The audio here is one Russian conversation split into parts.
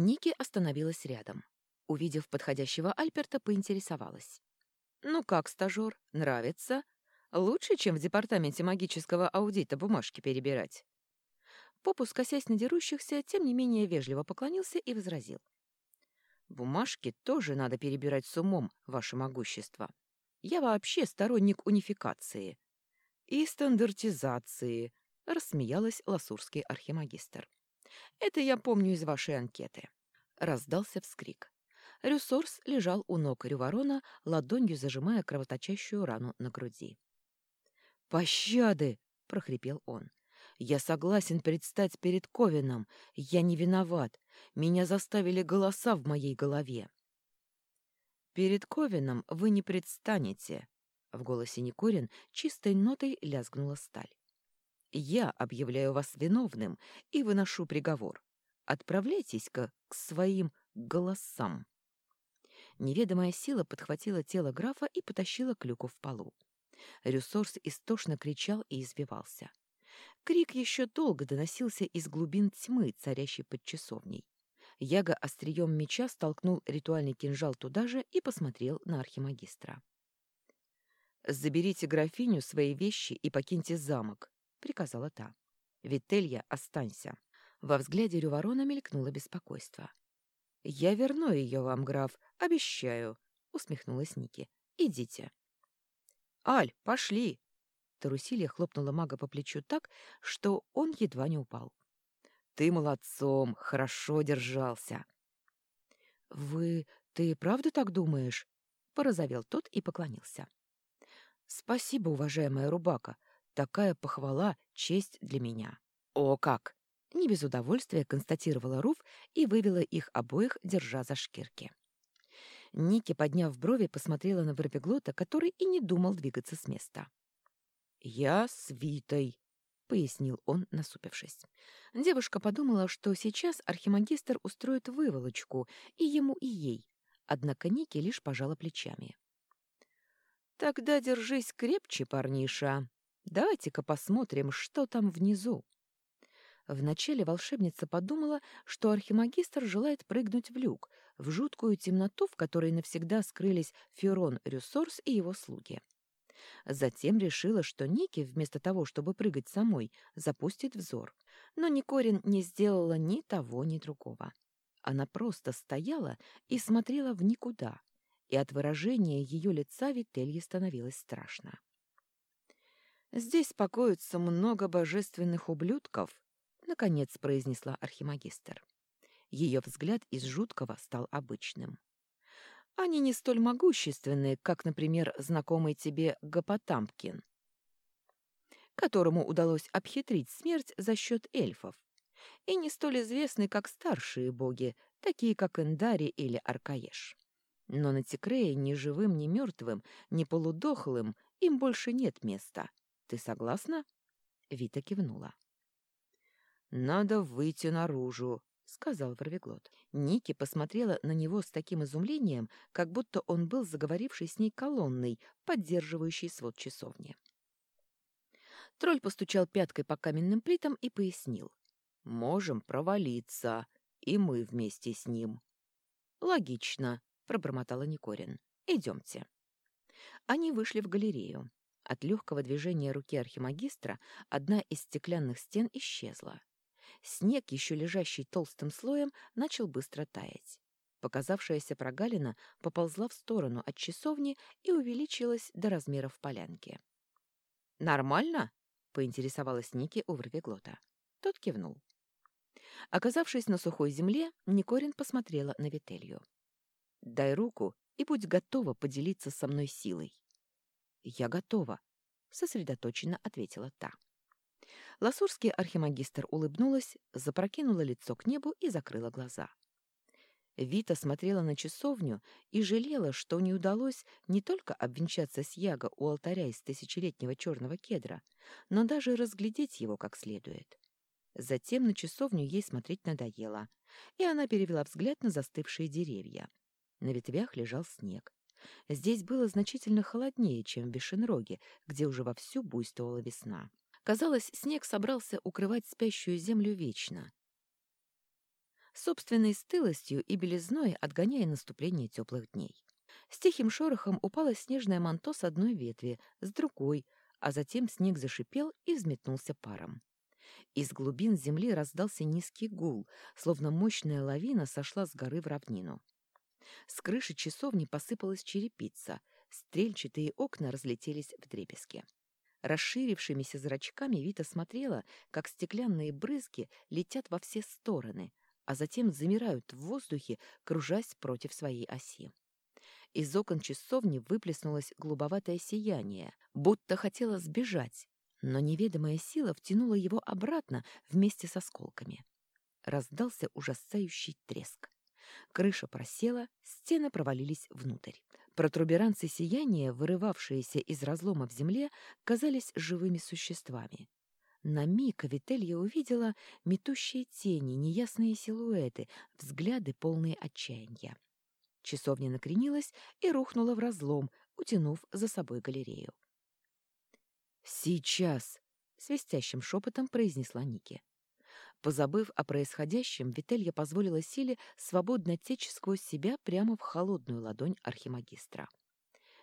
Ники остановилась рядом. Увидев подходящего Альперта, поинтересовалась. «Ну как, стажёр, нравится? Лучше, чем в департаменте магического аудита бумажки перебирать?» Попус, косясь на дерущихся, тем не менее вежливо поклонился и возразил. «Бумажки тоже надо перебирать с умом, ваше могущество. Я вообще сторонник унификации и стандартизации», — рассмеялась ласурский архимагистр. «Это я помню из вашей анкеты». Раздался вскрик. Рюсорс лежал у ног Рюворона, ладонью зажимая кровоточащую рану на груди. «Пощады!» — прохрипел он. «Я согласен предстать перед Ковином. Я не виноват. Меня заставили голоса в моей голове». «Перед Ковином вы не предстанете», — в голосе Никорин чистой нотой лязгнула сталь. «Я объявляю вас виновным и выношу приговор. Отправляйтесь-ка к своим голосам». Неведомая сила подхватила тело графа и потащила к люку в полу. Рюсорс истошно кричал и избивался. Крик еще долго доносился из глубин тьмы, царящей под часовней. Яга острием меча столкнул ритуальный кинжал туда же и посмотрел на архимагистра. «Заберите графиню свои вещи и покиньте замок», — приказала та. «Вителья, останься». Во взгляде Рюворона мелькнуло беспокойство. «Я верну ее вам, граф, обещаю», — усмехнулась Ники. «Идите». «Аль, пошли!» Тарусилия хлопнула мага по плечу так, что он едва не упал. «Ты молодцом, хорошо держался». «Вы... ты правда так думаешь?» — порозовел тот и поклонился. «Спасибо, уважаемая Рубака. Такая похвала — честь для меня». «О, как!» — не без удовольствия констатировала Руф и вывела их обоих, держа за шкирки. Ники, подняв брови, посмотрела на Барбиглота, который и не думал двигаться с места. «Я с Витой», — пояснил он, насупившись. Девушка подумала, что сейчас архимагистр устроит выволочку и ему, и ей, однако Ники лишь пожала плечами. «Тогда держись крепче, парниша. Давайте-ка посмотрим, что там внизу». Вначале волшебница подумала, что архимагистр желает прыгнуть в люк, в жуткую темноту, в которой навсегда скрылись Ферон Рюсорс и его слуги. Затем решила, что Ники, вместо того, чтобы прыгать самой, запустит взор. Но Никорин не сделала ни того, ни другого. Она просто стояла и смотрела в никуда, и от выражения ее лица Вителье становилось страшно. «Здесь покоится много божественных ублюдков», наконец произнесла архимагистр. Ее взгляд из жуткого стал обычным. Они не столь могущественны, как, например, знакомый тебе Гапотамкин, которому удалось обхитрить смерть за счет эльфов, и не столь известны, как старшие боги, такие как Эндари или Аркаеш. Но на Тикрее ни живым, ни мертвым, ни полудохлым им больше нет места. Ты согласна? Вита кивнула. «Надо выйти наружу», — сказал Ворвиглот. Ники посмотрела на него с таким изумлением, как будто он был заговоривший с ней колонной, поддерживающей свод часовни. Тролль постучал пяткой по каменным плитам и пояснил. «Можем провалиться, и мы вместе с ним». «Логично», — пробормотала Никорин. «Идемте». Они вышли в галерею. От легкого движения руки архимагистра одна из стеклянных стен исчезла. Снег, еще лежащий толстым слоем, начал быстро таять. Показавшаяся прогалина поползла в сторону от часовни и увеличилась до размеров полянки. «Нормально?» — поинтересовалась Ники у Врвеглота. Тот кивнул. Оказавшись на сухой земле, Никорин посмотрела на Вителью. «Дай руку и будь готова поделиться со мной силой». «Я готова», — сосредоточенно ответила та. Ласурский архимагистр улыбнулась, запрокинула лицо к небу и закрыла глаза. Вита смотрела на часовню и жалела, что не удалось не только обвенчаться с Яго у алтаря из тысячелетнего черного кедра, но даже разглядеть его как следует. Затем на часовню ей смотреть надоело, и она перевела взгляд на застывшие деревья. На ветвях лежал снег. Здесь было значительно холоднее, чем в Вишенроге, где уже вовсю буйствовала весна. Казалось, снег собрался укрывать спящую землю вечно. собственной стылостью и белизной отгоняя наступление теплых дней. С тихим шорохом упало снежное манто с одной ветви, с другой, а затем снег зашипел и взметнулся паром. Из глубин земли раздался низкий гул, словно мощная лавина сошла с горы в равнину. С крыши часовни посыпалась черепица, стрельчатые окна разлетелись в дребезги. Расширившимися зрачками Вита смотрела, как стеклянные брызги летят во все стороны, а затем замирают в воздухе, кружась против своей оси. Из окон часовни выплеснулось голубоватое сияние, будто хотело сбежать, но неведомая сила втянула его обратно вместе с осколками. Раздался ужасающий треск. Крыша просела, стены провалились внутрь. Протруберанцы сияния, вырывавшиеся из разлома в земле, казались живыми существами. На миг Вителья увидела метущие тени, неясные силуэты, взгляды полные отчаяния. Часовня накренилась и рухнула в разлом, утянув за собой галерею. «Сейчас!» — свистящим шепотом произнесла Ники. Позабыв о происходящем, Вителья позволила силе свободно течь сквозь себя прямо в холодную ладонь архимагистра.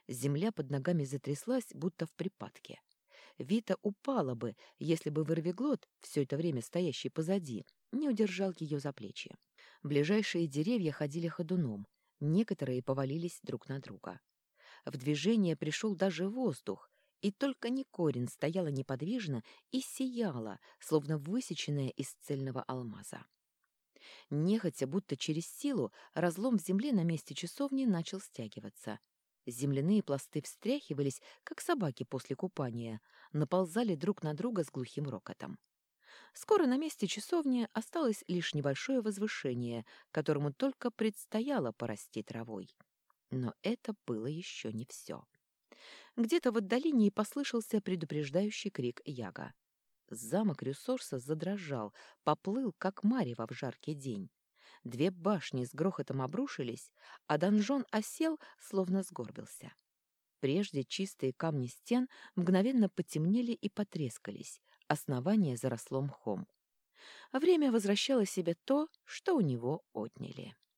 Земля под ногами затряслась, будто в припадке. Вита упала бы, если бы вырвиглот, все это время стоящий позади, не удержал ее за плечи. Ближайшие деревья ходили ходуном, некоторые повалились друг на друга. В движение пришел даже воздух, и только Никорин стояла неподвижно и сияла, словно высеченная из цельного алмаза. Нехотя, будто через силу, разлом в земле на месте часовни начал стягиваться. Земляные пласты встряхивались, как собаки после купания, наползали друг на друга с глухим рокотом. Скоро на месте часовни осталось лишь небольшое возвышение, которому только предстояло порасти травой. Но это было еще не все. Где-то в отдалении послышался предупреждающий крик Яга. Замок Рюсорса задрожал, поплыл, как марево в жаркий день. Две башни с грохотом обрушились, а донжон осел, словно сгорбился. Прежде чистые камни стен мгновенно потемнели и потрескались, основание заросло мхом. Время возвращало себе то, что у него отняли.